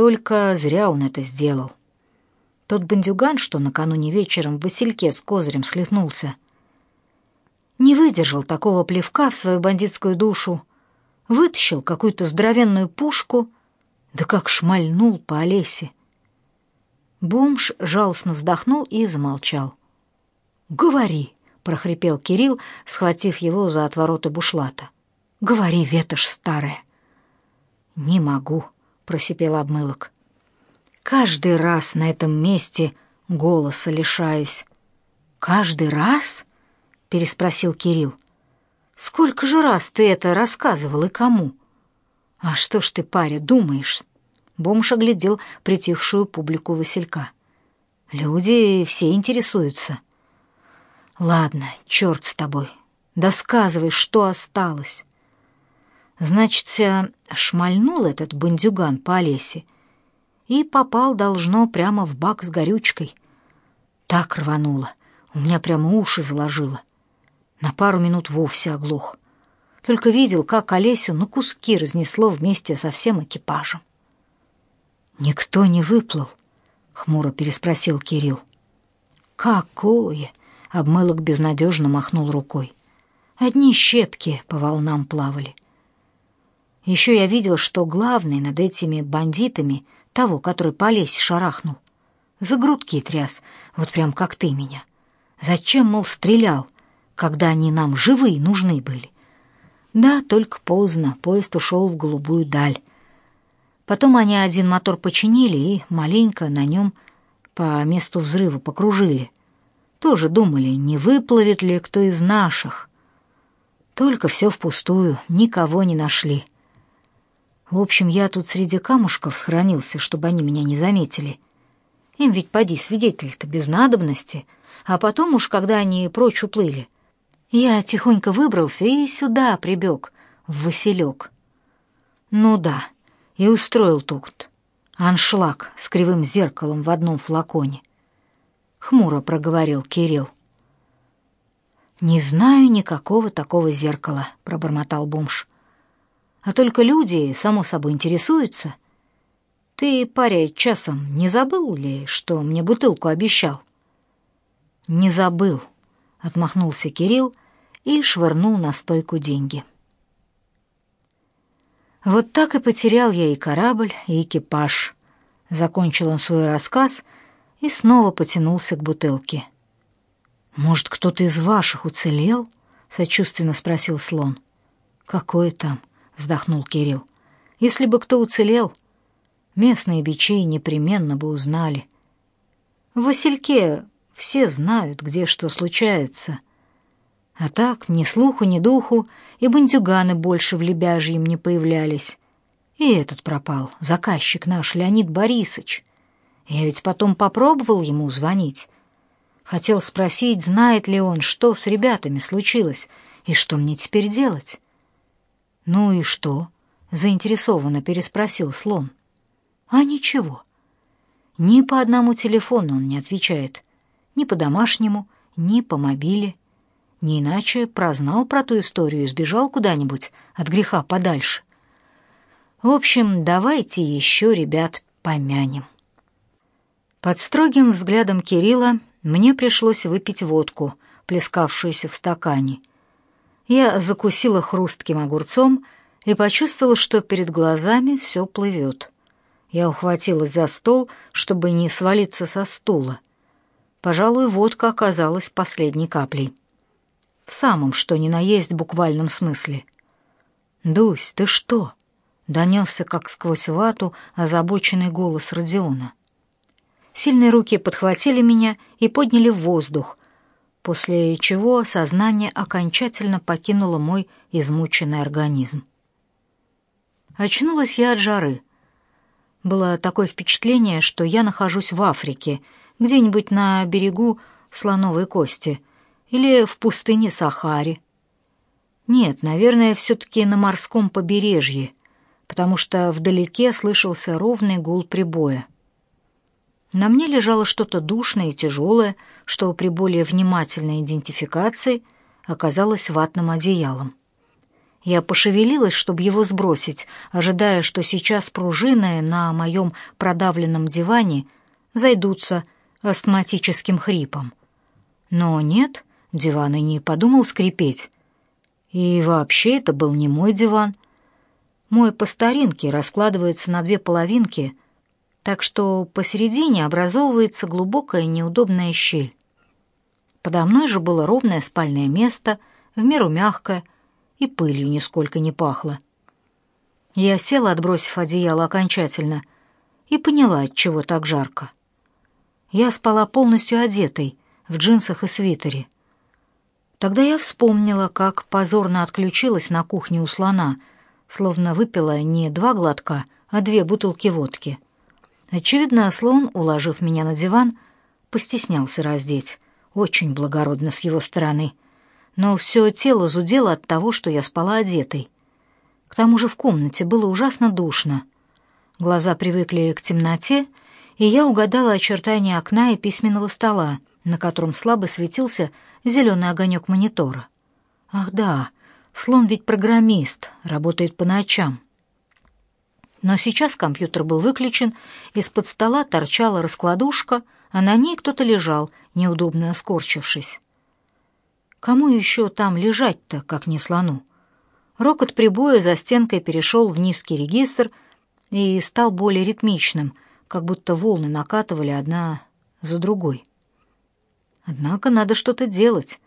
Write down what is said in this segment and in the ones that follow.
Только зря он это сделал. Тот бандюган, что накануне вечером в Васильке с козырем схлестнулся, не выдержал такого плевка в свою бандитскую душу, вытащил какую-то здоровенную пушку, да как шмальнул по Олесе. Бомж жалостно вздохнул и замолчал. «Говори!» — прохрипел Кирилл, схватив его за отвороты бушлата. «Говори, ветошь старая!» «Не могу!» — просипел обмылок. «Каждый раз на этом месте голоса лишаюсь». «Каждый раз?» — переспросил Кирилл. «Сколько же раз ты это рассказывал и кому?» «А что ж ты, паря, думаешь?» Бомж оглядел притихшую публику Василька. «Люди все интересуются». «Ладно, черт с тобой. Досказывай, что осталось». Значит, шмальнул этот бандюган по Олесе и попал, должно, прямо в бак с горючкой. Так рвануло, у меня прямо уши заложило. На пару минут вовсе оглох. Только видел, как Олесю на куски разнесло вместе со всем экипажем. «Никто не выплыл?» — хмуро переспросил Кирилл. «Какое?» — обмылок безнадежно махнул рукой. «Одни щепки по волнам плавали. Еще я видел, что главный над этими бандитами, того, который по лесе шарахнул, за грудки тряс, вот прям как ты меня. Зачем, мол, стрелял, когда они нам живые нужны были?» Да, только поздно, поезд ушел в голубую даль. Потом они один мотор починили и маленько на нем по месту взрыва покружили. Тоже думали, не выплывет ли кто из наших. Только все впустую, никого не нашли. В общем, я тут среди камушков схоронился, чтобы они меня не заметили. Им ведь поди свидетель-то без надобности, а потом уж, когда они прочь уплыли, я тихонько выбрался и сюда прибег, в Василек. Ну да, и устроил тут аншлаг с кривым зеркалом в одном флаконе. Хмуро проговорил Кирилл. «Не знаю никакого такого зеркала», — пробормотал бомж. «А только люди, само собой, интересуются. Ты, паря, часом не забыл ли, что мне бутылку обещал?» «Не забыл», — отмахнулся Кирилл и швырнул на стойку деньги. Вот так и потерял я и корабль, и экипаж. Закончил он свой рассказ и снова потянулся к бутылке. Может, кто-то из ваших уцелел? сочувственно спросил слон. Какое там? Вздохнул Кирилл. Если бы кто уцелел, местные бичи непременно бы узнали. В Васильке все знают, где что случается. А так, ни слуху, ни духу, и бандюганы больше в Лебяжьем не появлялись. И этот пропал, заказчик наш, Леонид Борисович. Я ведь потом попробовал ему звонить. Хотел спросить, знает ли он, что с ребятами случилось, и что мне теперь делать. «Ну и что?» — заинтересованно переспросил слон. «А ничего. Ни по одному телефону он не отвечает. Ни по домашнему, ни по мобиле. Не иначе прознал про ту историю и сбежал куда-нибудь от греха подальше. В общем, давайте еще ребят помянем. Под строгим взглядом Кирилла мне пришлось выпить водку, плескавшуюся в стакане. Я закусила хрустким огурцом и почувствовала, что перед глазами все плывет. Я ухватилась за стол, чтобы не свалиться со стула. Пожалуй, водка оказалась последней каплей в самом что ни на есть буквальном смысле. «Дусь, ты что?» — донесся, как сквозь вату, озабоченный голос Родиона. Сильные руки подхватили меня и подняли в воздух, после чего сознание окончательно покинуло мой измученный организм. Очнулась я от жары. Было такое впечатление, что я нахожусь в Африке, где-нибудь на берегу слоновой кости — или в пустыне Сахари. Нет, наверное, все-таки на морском побережье, потому что вдалеке слышался ровный гул прибоя. На мне лежало что-то душное и тяжелое, что при более внимательной идентификации оказалось ватным одеялом. Я пошевелилась, чтобы его сбросить, ожидая, что сейчас пружины на моем продавленном диване зайдутся астматическим хрипом. Но нет, диван и не подумал скрипеть. И вообще это был не мой диван. Мой по старинке раскладывается на две половинки, так что посередине образовывается глубокая неудобная щель. Подо мной же было ровное спальное место, в меру мягкое, и пылью нисколько не пахло. Я села, отбросив одеяло окончательно, и поняла, от чего так жарко. Я спала полностью одетой, в джинсах и свитере. Тогда я вспомнила, как позорно отключилась на кухне у слона, словно выпила не два глотка, а две бутылки водки. Очевидно, слон, уложив меня на диван, постеснялся раздеть. Очень благородно с его стороны. Но все тело зудело от того, что я спала одетой. К тому же в комнате было ужасно душно. Глаза привыкли к темноте, и я угадала очертания окна и письменного стола, на котором слабо светился зеленый огонек монитора. Ах да, слон ведь программист, работает по ночам. Но сейчас компьютер был выключен, из-под стола торчала раскладушка, а на ней кто-то лежал, неудобно скорчившись. Кому еще там лежать-то, как не слону? Рокот прибоя за стенкой перешел в низкий регистр и стал более ритмичным — как будто волны накатывали одна за другой. Однако надо что-то делать,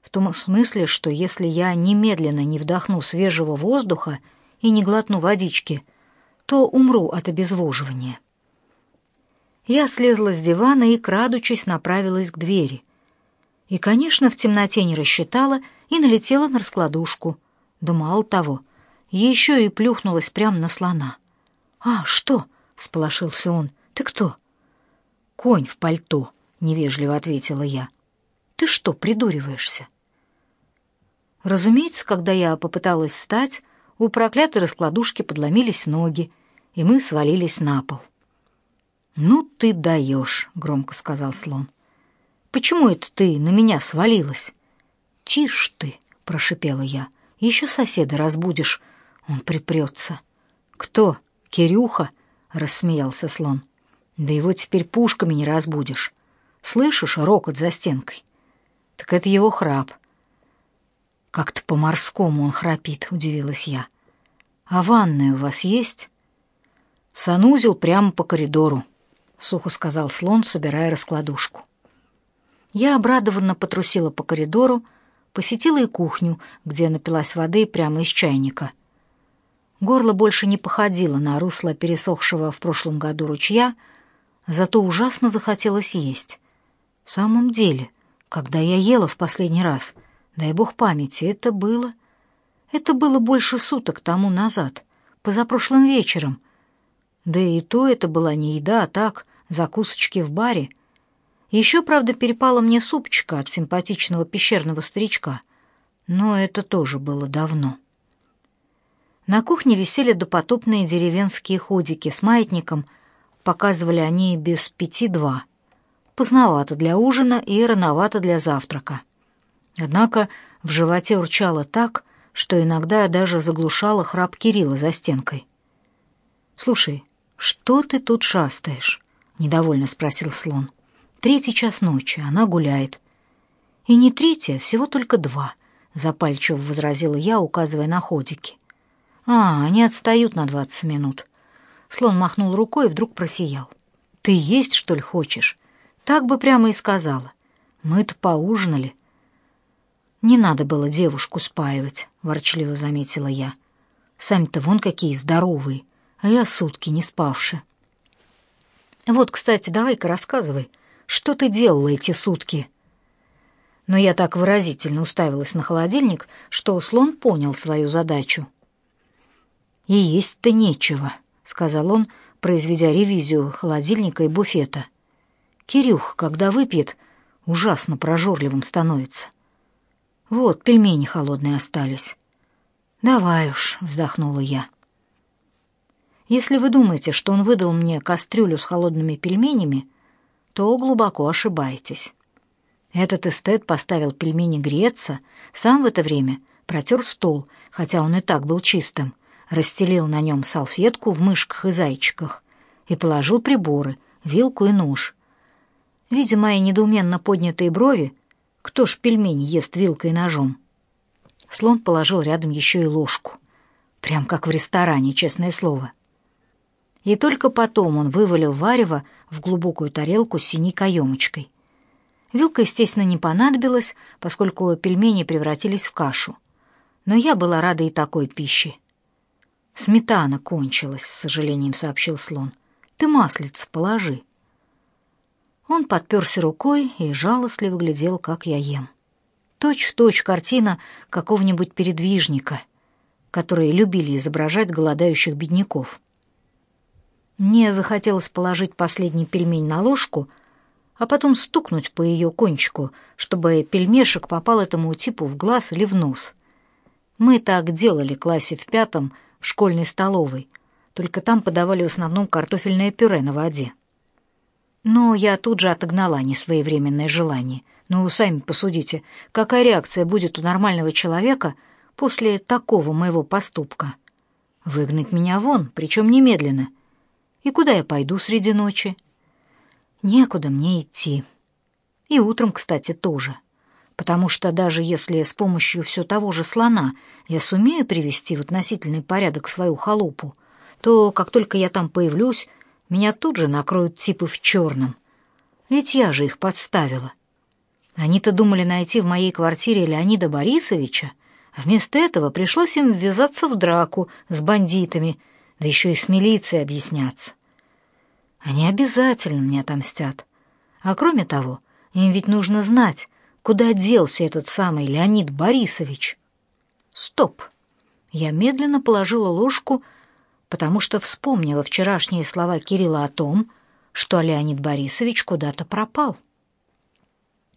в том смысле, что если я немедленно не вдохну свежего воздуха и не глотну водички, то умру от обезвоживания. Я слезла с дивана и, крадучись, направилась к двери. И, конечно, в темноте не рассчитала и налетела на раскладушку. Да мало того, еще и плюхнулась прямо на слона. «А, что?» — сполошился он. «Ты кто?» «Конь в пальто», — невежливо ответила я. «Ты что, придуриваешься?» Разумеется, когда я попыталась встать, у проклятой раскладушки подломились ноги, и мы свалились на пол. «Ну ты даешь», — громко сказал слон. «Почему это ты на меня свалилась?» «Тише ты», — прошипела я. «Еще соседа разбудишь, он припрется». «Кто? Кирюха?» рассмеялся слон. Да его теперь пушками не разбудишь. Слышишь рокот за стенкой? Так это его храп. Как-то по-морскому он храпит, удивилась я. А ванная у вас есть? Санузел прямо по коридору, сухо сказал слон, собирая раскладушку. Я обрадованно потрусила по коридору, посетила и кухню, где напилась воды прямо из чайника — Горло больше не походило на русло пересохшего в прошлом году ручья, зато ужасно захотелось есть. В самом деле, когда я ела в последний раз, дай бог памяти, это было... Это было больше суток тому назад, позапрошлым вечером. Да и то это была не еда, а так, закусочки в баре. Еще, правда, перепало мне супчика от симпатичного пещерного старичка, но это тоже было давно. На кухне висели допотопные деревенские ходики с маятником, показывали они без пяти два. Поздновато для ужина и рановато для завтрака. Однако в животе урчало так, что иногда даже заглушало храп Кирилла за стенкой. «Слушай, что ты тут шастаешь?» — недовольно спросил слон. «Третий час ночи, она гуляет». «И не третья, всего только два», — запальчиво возразила я, указывая на ходики. А, они отстают на двадцать минут. Слон махнул рукой и вдруг просиял. Ты есть, что ли, хочешь? Так бы прямо и сказала. Мы-то поужинали. Не надо было девушку спаивать, ворчливо заметила я. Сами-то вон какие здоровые, а я сутки не спавши. Вот, кстати, давай-ка рассказывай, что ты делала эти сутки? Но я так выразительно уставилась на холодильник, что слон понял свою задачу. «И есть-то нечего», — сказал он, произведя ревизию холодильника и буфета. «Кирюх, когда выпьет, ужасно прожорливым становится. Вот, пельмени холодные остались». «Давай уж», — вздохнула я. «Если вы думаете, что он выдал мне кастрюлю с холодными пельменями, то глубоко ошибаетесь. Этот эстет поставил пельмени греться, сам в это время протер стол, хотя он и так был чистым, расстелил на нем салфетку в мышках и зайчиках и положил приборы, вилку и нож. Видя мои недоуменно поднятые брови, кто ж пельмени ест вилкой и ножом? Слон положил рядом еще и ложку. Прям как в ресторане, честное слово. И только потом он вывалил варево в глубокую тарелку с синей каемочкой. Вилка, естественно, не понадобилась, поскольку пельмени превратились в кашу. Но я была рада и такой пище. «Сметана кончилась», — с сожалением сообщил слон. «Ты маслица положи». Он подперся рукой и жалостливо глядел, как я ем. Точь-в-точь точь картина какого-нибудь передвижника, которые любили изображать голодающих бедняков. Мне захотелось положить последний пельмень на ложку, а потом стукнуть по ее кончику, чтобы пельмешек попал этому типу в глаз или в нос. Мы так делали в классе в пятом в школьной столовой, только там подавали в основном картофельное пюре на воде. Но я тут же отогнала несвоевременное желание. Ну, сами посудите, какая реакция будет у нормального человека после такого моего поступка? Выгнать меня вон, причем немедленно. И куда я пойду среди ночи? Некуда мне идти. И утром, кстати, тоже. Потому что даже если с помощью все того же слона я сумею привести в относительный порядок свою халупу, то как только я там появлюсь, меня тут же накроют типы в черном. Ведь я же их подставила. Они-то думали найти в моей квартире Леонида Борисовича, а вместо этого пришлось им ввязаться в драку с бандитами, да еще и с милицией объясняться. Они обязательно мне отомстят. А кроме того, им ведь нужно знать, куда делся этот самый Леонид Борисович. Стоп. Я медленно положила ложку потому что вспомнила вчерашние слова Кирилла о том, что Леонид Борисович куда-то пропал.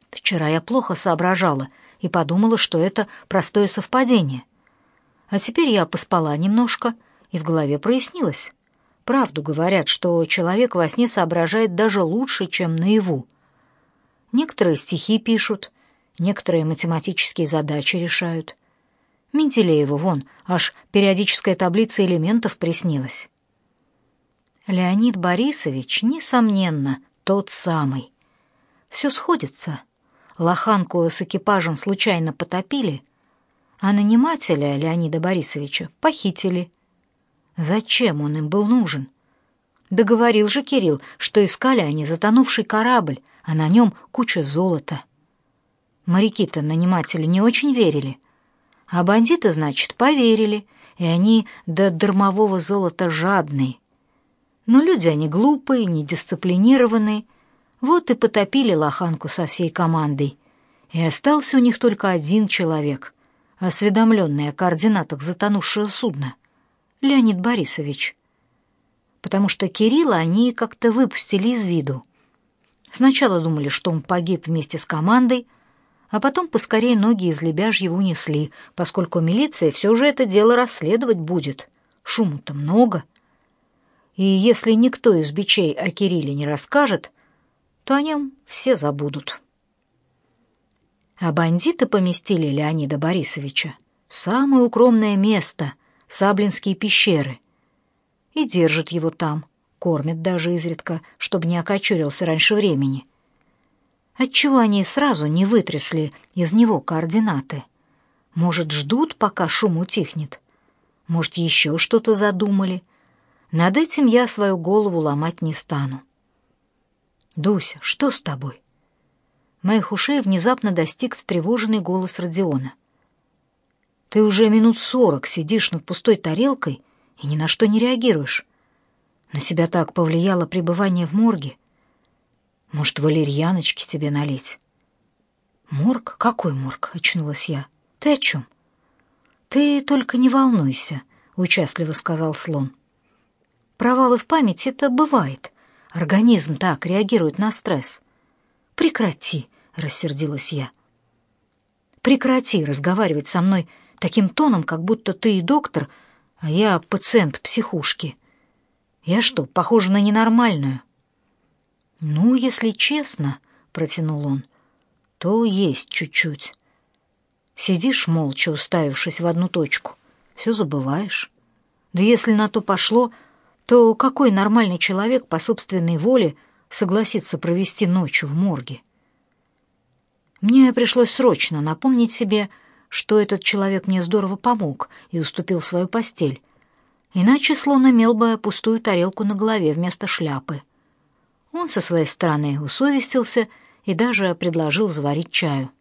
Вчера я плохо соображала и подумала, что это простое совпадение. А теперь я поспала немножко, и в голове прояснилось. Правду говорят, что человек во сне соображает даже лучше, чем наяву. Некоторые стихи пишут, некоторые математические задачи решают — Менделееву вон аж периодическая таблица элементов приснилась. Леонид Борисович, несомненно, тот самый. Все сходится. Лоханку с экипажем случайно потопили, а нанимателя Леонида Борисовича похитили. Зачем он им был нужен? Договорил же Кирилл, что искали они затонувший корабль, а на нем куча золота. Моряки-то нанимателю не очень верили, а бандиты, значит, поверили, и они до дармового золота жадные. Но люди они глупые, недисциплинированные, вот и потопили лоханку со всей командой. И остался у них только один человек, осведомленный о координатах затонувшего судна, Леонид Борисович. Потому что Кирилла они как-то выпустили из виду. Сначала думали, что он погиб вместе с командой, а потом поскорее ноги из лебяжьего унесли, поскольку милиция все же это дело расследовать будет. Шуму-то много. И если никто из бичей о Кирилле не расскажет, то о нем все забудут. А бандиты поместили Леонида Борисовича в самое укромное место, в Саблинские пещеры, и держат его там, кормят даже изредка, чтобы не окочурился раньше времени — Отчего они сразу не вытрясли из него координаты? Может, ждут, пока шум утихнет? Может, еще что-то задумали? Над этим я свою голову ломать не стану. «Дуся, что с тобой?» Моих ушей внезапно достиг встревоженный голос Родиона. «Ты уже минут сорок сидишь над пустой тарелкой и ни на что не реагируешь. На себя так повлияло пребывание в морге. Может, валерьяночки тебе налить? Морг? Какой морг? Очнулась я. Ты о чем? Ты только не волнуйся, участливо сказал слон. Провалы в памяти это бывает. Организм так реагирует на стресс. Прекрати, рассердилась я. Прекрати разговаривать со мной таким тоном, как будто ты и доктор, а я пациент психушки. Я что, похожа на ненормальную? «Ну, если честно», — протянул он, — «то есть чуть-чуть». Сидишь молча, уставившись в одну точку, все забываешь. Да если на то пошло, то какой нормальный человек по собственной воле согласится провести ночь в морге? Мне пришлось срочно напомнить себе, что этот человек мне здорово помог и уступил свою постель. Иначе слон имел бы пустую тарелку на голове вместо шляпы. Он со своей стороны усовестился и даже предложил заварить чаю.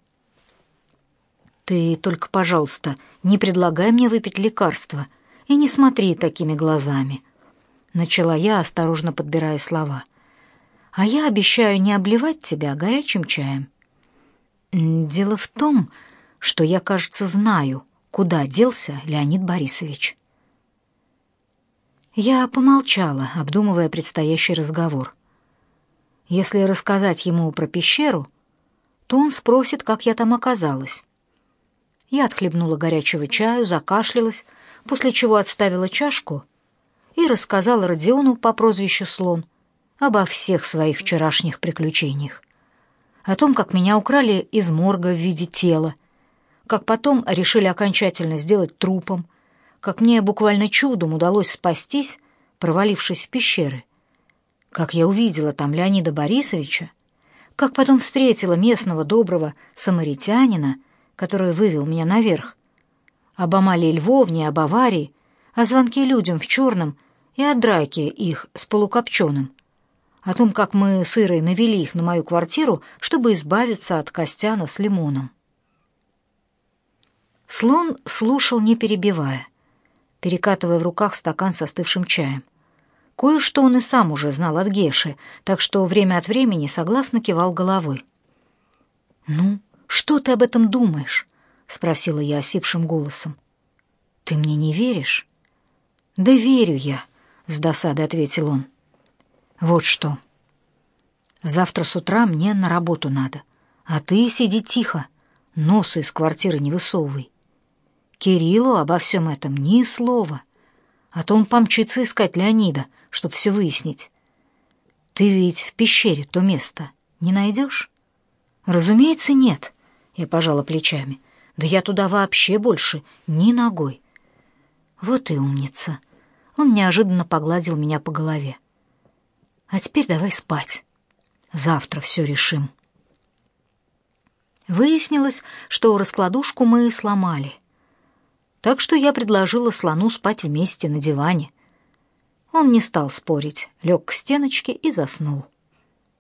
«Ты только, пожалуйста, не предлагай мне выпить лекарство и не смотри такими глазами», — начала я, осторожно подбирая слова. «А я обещаю не обливать тебя горячим чаем». «Дело в том, что я, кажется, знаю, куда делся Леонид Борисович». Я помолчала, обдумывая предстоящий разговор. Если рассказать ему про пещеру, то он спросит, как я там оказалась. Я отхлебнула горячего чаю, закашлялась, после чего отставила чашку и рассказала Родиону по прозвищу Слон обо всех своих вчерашних приключениях. О том, как меня украли из морга в виде тела, как потом решили окончательно сделать трупом, как мне буквально чудом удалось спастись, провалившись в пещеры, как я увидела там Леонида Борисовича, как потом встретила местного доброго самаритянина, который вывел меня наверх, об Амалии Львовне, об аварии, о звонке людям в черном и о драке их с полукопченым, о том, как мы с Ирой навели их на мою квартиру, чтобы избавиться от Костяна с лимоном. Слон слушал, не перебивая перекатывая в руках стакан со остывшим чаем. Кое-что он и сам уже знал от Геши, так что время от времени согласно кивал головой. «Ну, что ты об этом думаешь?» — спросила я осипшим голосом. «Ты мне не веришь?» «Да верю я», — с досадой ответил он. «Вот что. Завтра с утра мне на работу надо, а ты сиди тихо, носа из квартиры не высовывай. Кириллу обо всем этом ни слова. А то он помчится искать Леонида, чтобы все выяснить. Ты ведь в пещере то место не найдешь? Разумеется, нет. Я пожала плечами. Да я туда вообще больше ни ногой. Вот и умница. Он неожиданно погладил меня по голове. А теперь давай спать. Завтра все решим. Выяснилось, что раскладушку мы сломали — так что я предложила слону спать вместе на диване. Он не стал спорить, лег к стеночке и заснул.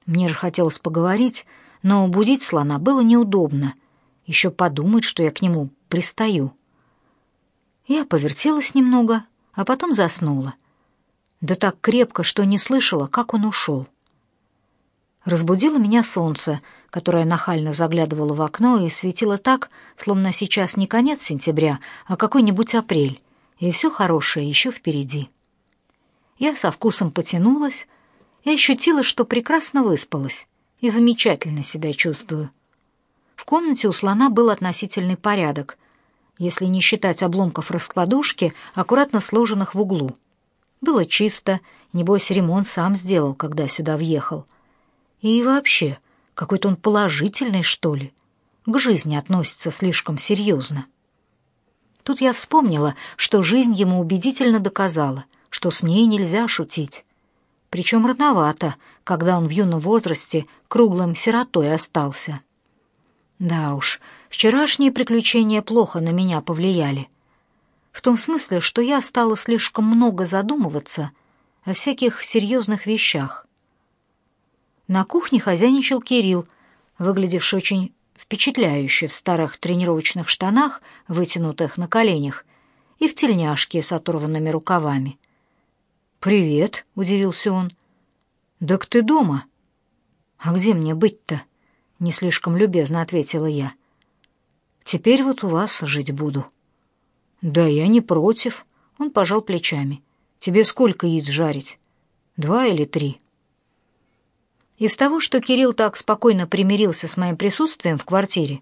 Мне же хотелось поговорить, но будить слона было неудобно. Еще подумать, что я к нему пристаю. Я повертелась немного, а потом заснула. Да так крепко, что не слышала, как он ушел. Разбудило меня солнце, которое нахально заглядывало в окно и светило так, словно сейчас не конец сентября, а какой-нибудь апрель, и все хорошее еще впереди. Я со вкусом потянулась и ощутила, что прекрасно выспалась и замечательно себя чувствую. В комнате у слона был относительный порядок, если не считать обломков раскладушки, аккуратно сложенных в углу. Было чисто, небось ремонт сам сделал, когда сюда въехал — и вообще, какой-то он положительный, что ли. К жизни относится слишком серьезно. Тут я вспомнила, что жизнь ему убедительно доказала, что с ней нельзя шутить. Причем рановато, когда он в юном возрасте круглым сиротой остался. Да уж, вчерашние приключения плохо на меня повлияли. В том смысле, что я стала слишком много задумываться о всяких серьезных вещах. На кухне хозяйничал Кирилл, выглядевший очень впечатляюще в старых тренировочных штанах, вытянутых на коленях, и в тельняшке с оторванными рукавами. «Привет», — удивился он. «Так ты дома?» «А где мне быть-то?» — не слишком любезно ответила я. «Теперь вот у вас жить буду». «Да я не против», — он пожал плечами. «Тебе сколько яиц жарить? Два или три?» Из того, что Кирилл так спокойно примирился с моим присутствием в квартире,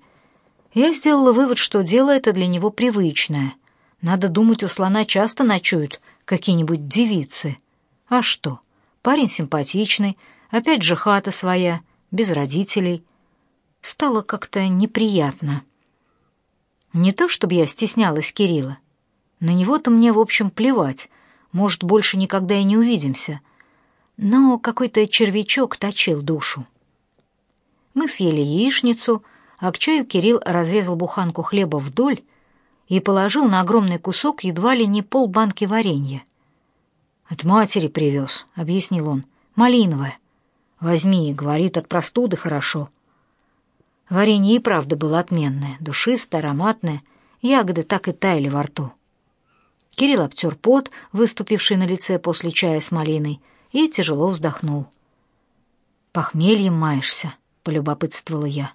я сделала вывод, что дело это для него привычное. Надо думать, у слона часто ночуют какие-нибудь девицы. А что? Парень симпатичный, опять же хата своя, без родителей. Стало как-то неприятно. Не то чтобы я стеснялась Кирилла. На него-то мне, в общем, плевать. Может, больше никогда и не увидимся. Но какой-то червячок точил душу. Мы съели яичницу, а к чаю Кирилл разрезал буханку хлеба вдоль и положил на огромный кусок едва ли не полбанки варенья. «От матери привез», — объяснил он, — «малиновое. Возьми, — говорит, — от простуды хорошо». Варенье и правда было отменное, душистое, ароматное, ягоды так и таяли во рту. Кирилл обтер пот, выступивший на лице после чая с малиной, и тяжело вздохнул. «Похмельем маешься», — полюбопытствовала я.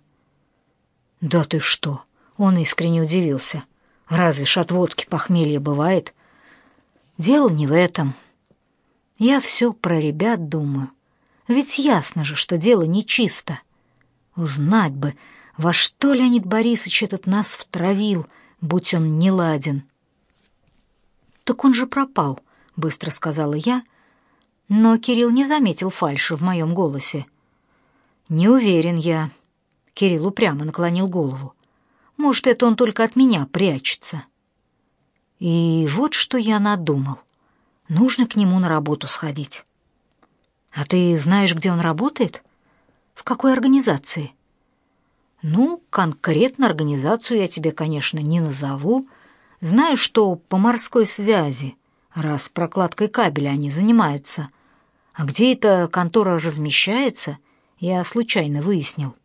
«Да ты что!» — он искренне удивился. «Разве ж от водки похмелье бывает?» «Дело не в этом. Я все про ребят думаю. Ведь ясно же, что дело нечисто. Узнать бы, во что Леонид Борисович этот нас втравил, будь он не ладен». «Так он же пропал», — быстро сказала я, но Кирилл не заметил фальши в моем голосе. «Не уверен я», Кирилл упрямо наклонил голову. Может, это он только от меня прячется. И вот что я надумал. Нужно к нему на работу сходить. А ты знаешь, где он работает? В какой организации? Ну, конкретно организацию я тебе, конечно, не назову. Знаю, что по морской связи, раз прокладкой кабеля они занимаются. А где эта контора размещается, я случайно выяснил.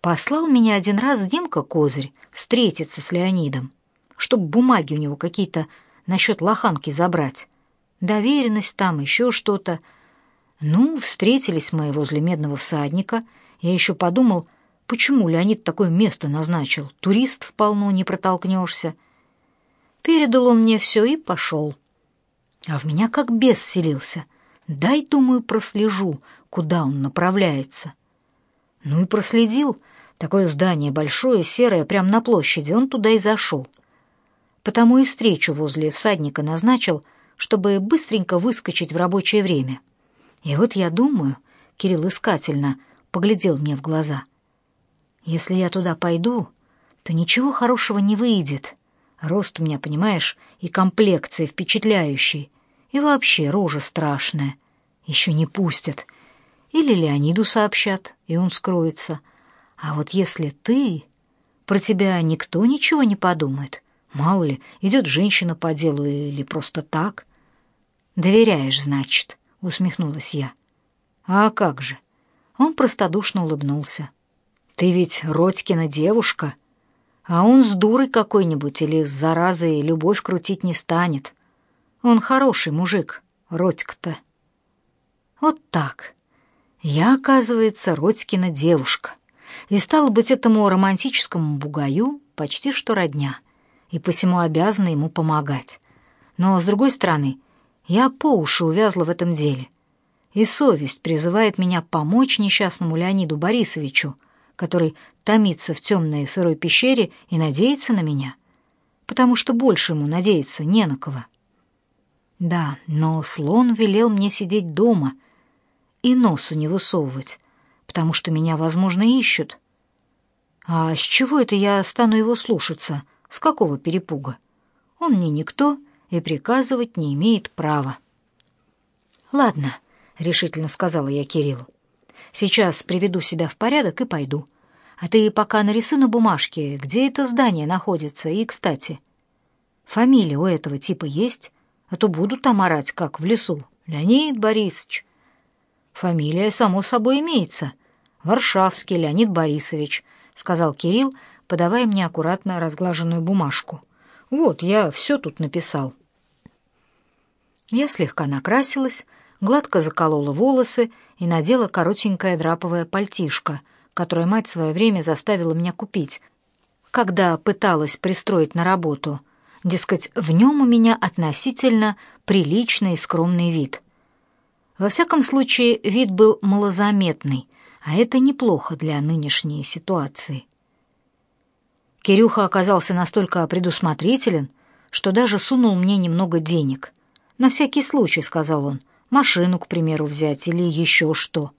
Послал меня один раз Димка Козырь встретиться с Леонидом, чтобы бумаги у него какие-то насчет лоханки забрать. Доверенность там, еще что-то. Ну, встретились мы возле Медного всадника. Я еще подумал, почему Леонид такое место назначил. Туристов полно, не протолкнешься. Передал он мне все и пошел. А в меня как бес селился. Дай, думаю, прослежу, куда он направляется. Ну и проследил — Такое здание большое, серое, прямо на площади. Он туда и зашел. Потому и встречу возле всадника назначил, чтобы быстренько выскочить в рабочее время. И вот я думаю, Кирилл искательно поглядел мне в глаза. Если я туда пойду, то ничего хорошего не выйдет. Рост у меня, понимаешь, и комплекция впечатляющий, и вообще рожа страшная. Еще не пустят. Или Леониду сообщат, и он скроется — а вот если ты... Про тебя никто ничего не подумает. Мало ли, идет женщина по делу или просто так. Доверяешь, значит, усмехнулась я. А как же? Он простодушно улыбнулся. Ты ведь Родькина девушка, а он с дурой какой-нибудь или с заразой любовь крутить не станет. Он хороший мужик, Родька-то. Вот так. Я, оказывается, Родькина девушка и стало быть этому романтическому бугаю почти что родня, и посему обязана ему помогать. Но, с другой стороны, я по уши увязла в этом деле, и совесть призывает меня помочь несчастному Леониду Борисовичу, который томится в темной сырой пещере и надеется на меня, потому что больше ему надеяться не на кого. Да, но слон велел мне сидеть дома и носу не высовывать, потому что меня, возможно, ищут. А с чего это я стану его слушаться? С какого перепуга? Он мне никто и приказывать не имеет права. Ладно, решительно сказала я Кириллу. Сейчас приведу себя в порядок и пойду. А ты пока нарисуй на бумажке, где это здание находится, и, кстати, фамилия у этого типа есть, а то буду там орать, как в лесу. Леонид Борисович. Фамилия, само собой, имеется, Варшавский Леонид Борисович, сказал Кирилл, подавая мне аккуратно разглаженную бумажку. Вот, я все тут написал. Я слегка накрасилась, гладко заколола волосы и надела коротенькое драповое пальтишко, которое мать в свое время заставила меня купить, когда пыталась пристроить на работу. Дескать, в нем у меня относительно приличный и скромный вид. Во всяком случае, вид был малозаметный, а это неплохо для нынешней ситуации. Кирюха оказался настолько предусмотрителен, что даже сунул мне немного денег. «На всякий случай», — сказал он, — «машину, к примеру, взять или еще что».